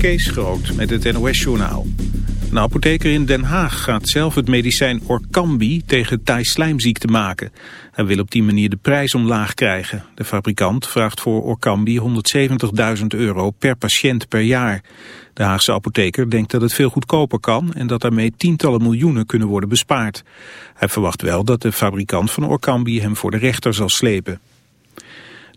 Kees Groot met het NOS-journaal. Een apotheker in Den Haag gaat zelf het medicijn Orkambi tegen Thai-slijmziekte maken. Hij wil op die manier de prijs omlaag krijgen. De fabrikant vraagt voor Orkambi 170.000 euro per patiënt per jaar. De Haagse apotheker denkt dat het veel goedkoper kan en dat daarmee tientallen miljoenen kunnen worden bespaard. Hij verwacht wel dat de fabrikant van Orkambi hem voor de rechter zal slepen.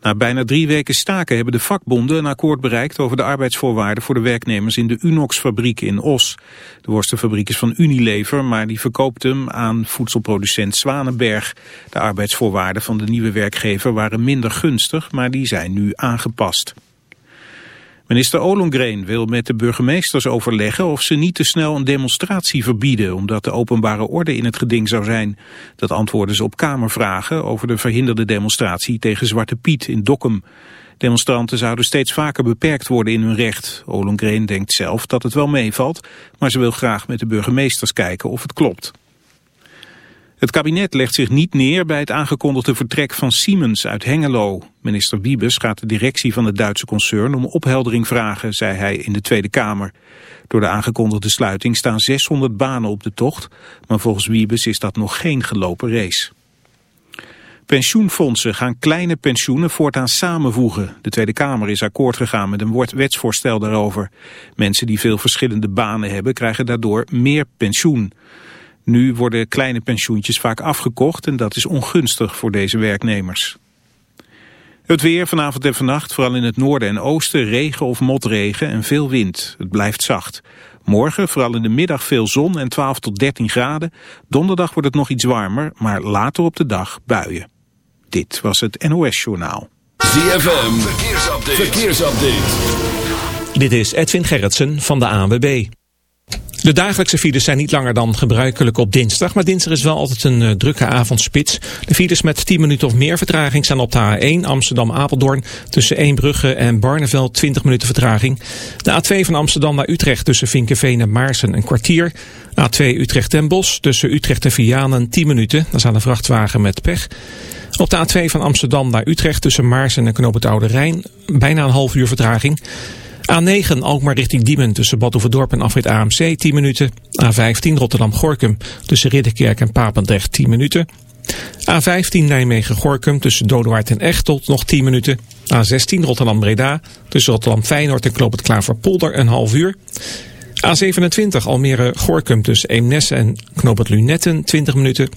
Na bijna drie weken staken hebben de vakbonden een akkoord bereikt over de arbeidsvoorwaarden voor de werknemers in de Unox-fabriek in Os. De worstenfabriek is van Unilever, maar die verkoopt hem aan voedselproducent Zwanenberg. De arbeidsvoorwaarden van de nieuwe werkgever waren minder gunstig, maar die zijn nu aangepast. Minister Ollongren wil met de burgemeesters overleggen of ze niet te snel een demonstratie verbieden, omdat de openbare orde in het geding zou zijn. Dat antwoorden ze op Kamervragen over de verhinderde demonstratie tegen Zwarte Piet in Dokkum. Demonstranten zouden steeds vaker beperkt worden in hun recht. Ollongren denkt zelf dat het wel meevalt, maar ze wil graag met de burgemeesters kijken of het klopt. Het kabinet legt zich niet neer bij het aangekondigde vertrek van Siemens uit Hengelo. Minister Wiebes gaat de directie van het Duitse concern om opheldering vragen, zei hij in de Tweede Kamer. Door de aangekondigde sluiting staan 600 banen op de tocht, maar volgens Wiebes is dat nog geen gelopen race. Pensioenfondsen gaan kleine pensioenen voortaan samenvoegen. De Tweede Kamer is akkoord gegaan met een wetsvoorstel daarover. Mensen die veel verschillende banen hebben krijgen daardoor meer pensioen. Nu worden kleine pensioentjes vaak afgekocht en dat is ongunstig voor deze werknemers. Het weer vanavond en vannacht, vooral in het noorden en oosten, regen of motregen en veel wind. Het blijft zacht. Morgen vooral in de middag veel zon en 12 tot 13 graden. Donderdag wordt het nog iets warmer, maar later op de dag buien. Dit was het NOS Journaal. ZFM, verkeersupdate. verkeersupdate. Dit is Edwin Gerritsen van de ANWB. De dagelijkse files zijn niet langer dan gebruikelijk op dinsdag, maar dinsdag is wel altijd een uh, drukke avondspits. De files met 10 minuten of meer vertraging staan op de A1 Amsterdam-Apeldoorn tussen Eembrugge en Barneveld 20 minuten vertraging. De A2 van Amsterdam naar Utrecht tussen Vinkenveen en Maarsen een kwartier. A2 Utrecht en Bos tussen Utrecht en Vianen 10 minuten, daar staat een vrachtwagen met pech. Op de A2 van Amsterdam naar Utrecht tussen Maarsen en Knoop het Oude Rijn bijna een half uur vertraging. A9 Alkmaar richting Diemen tussen Badhoevedorp en Afrit AMC 10 minuten. A15 Rotterdam-Gorkum tussen Ridderkerk en Papendrecht 10 minuten. A15 Nijmegen-Gorkum tussen Dodewaard en Echtelt nog 10 minuten. A16 Rotterdam-Breda tussen Rotterdam-Feyenoord en Kloop het Klaverpolder een half uur. A27 Almere-Gorkum tussen Eemnes en Knoop het Lunetten 20 minuten.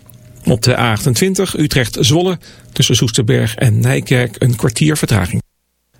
Op de A28 Utrecht-Zwolle tussen Soesterberg en Nijkerk een kwartier vertraging.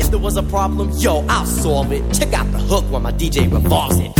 If there was a problem, yo, I'll solve it. Check out the hook while my DJ revolves it.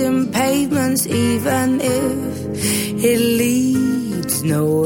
In pavements, even if it leads nowhere.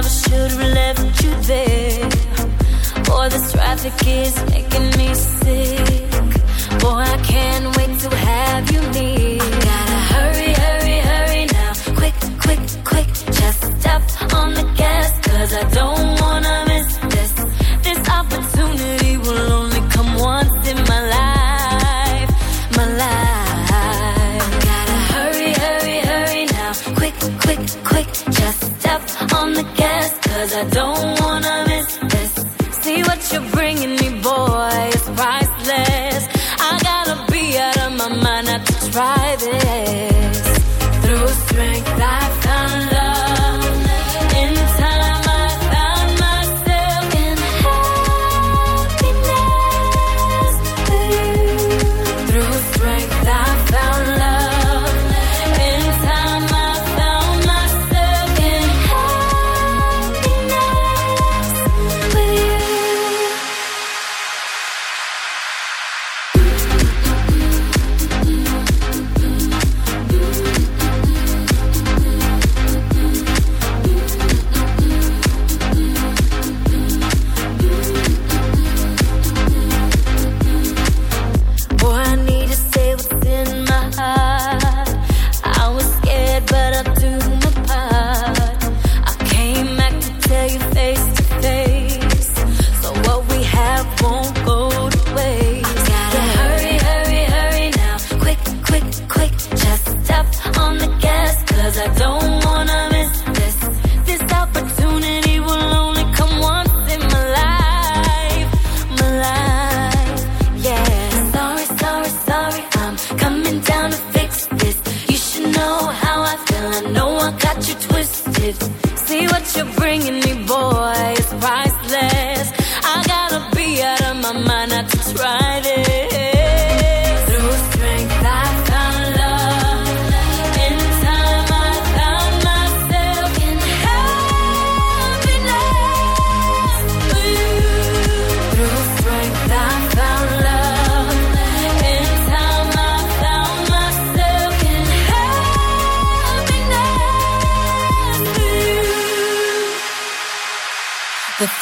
never should have left you there. Boy, this traffic is making me sick. Boy, I can't wait to have you near. Gotta hurry, hurry, hurry now. Quick, quick, quick. Just stop on the gas, cause I don't wanna See what you're bringing me.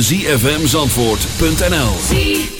www.zfmzandvoort.nl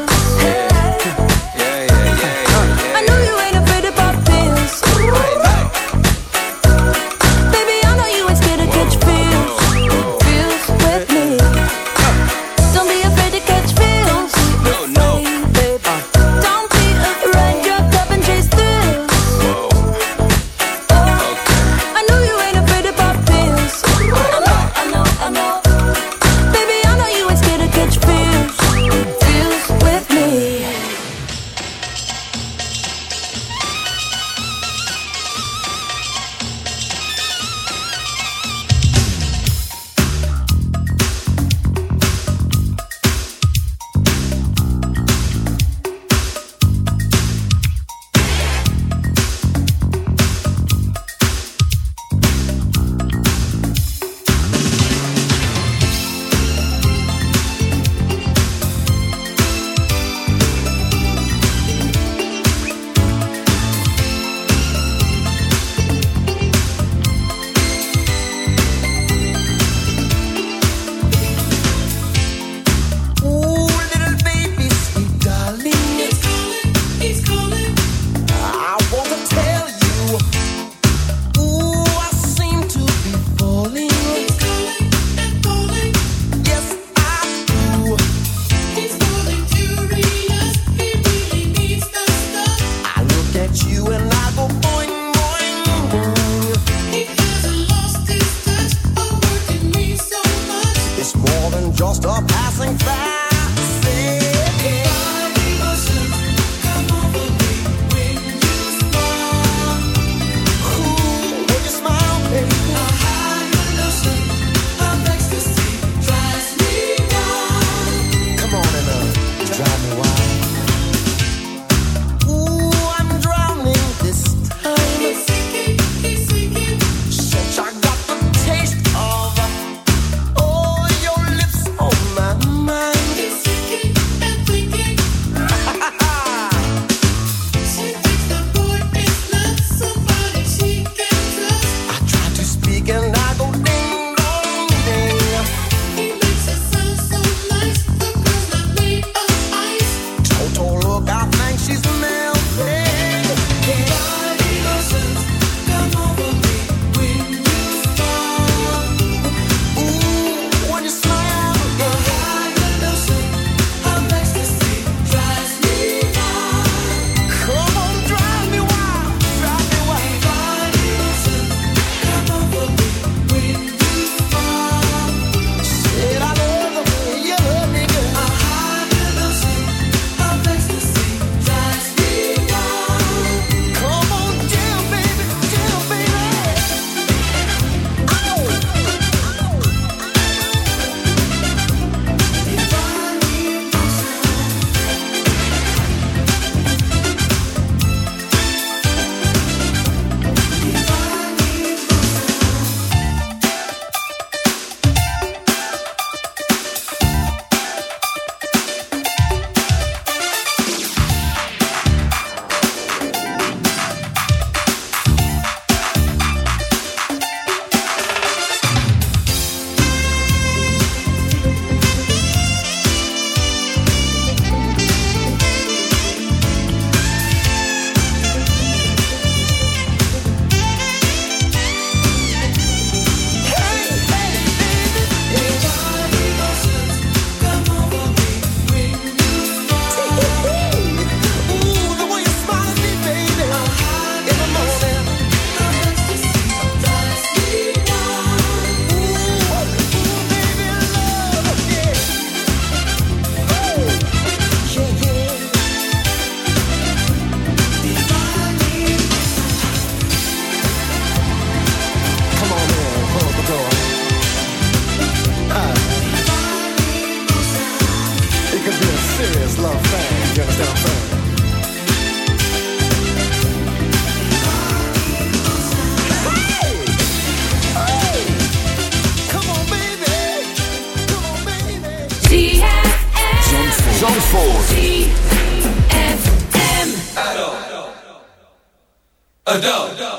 Adult.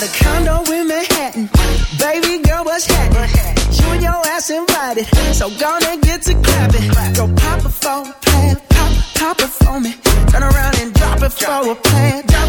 Got a condo in Manhattan. Baby girl, what's happening? You and your ass invited, so gonna get to clapping. Go pop it for a plan, pop, pop it for me. Turn around and drop it for a plan, drop,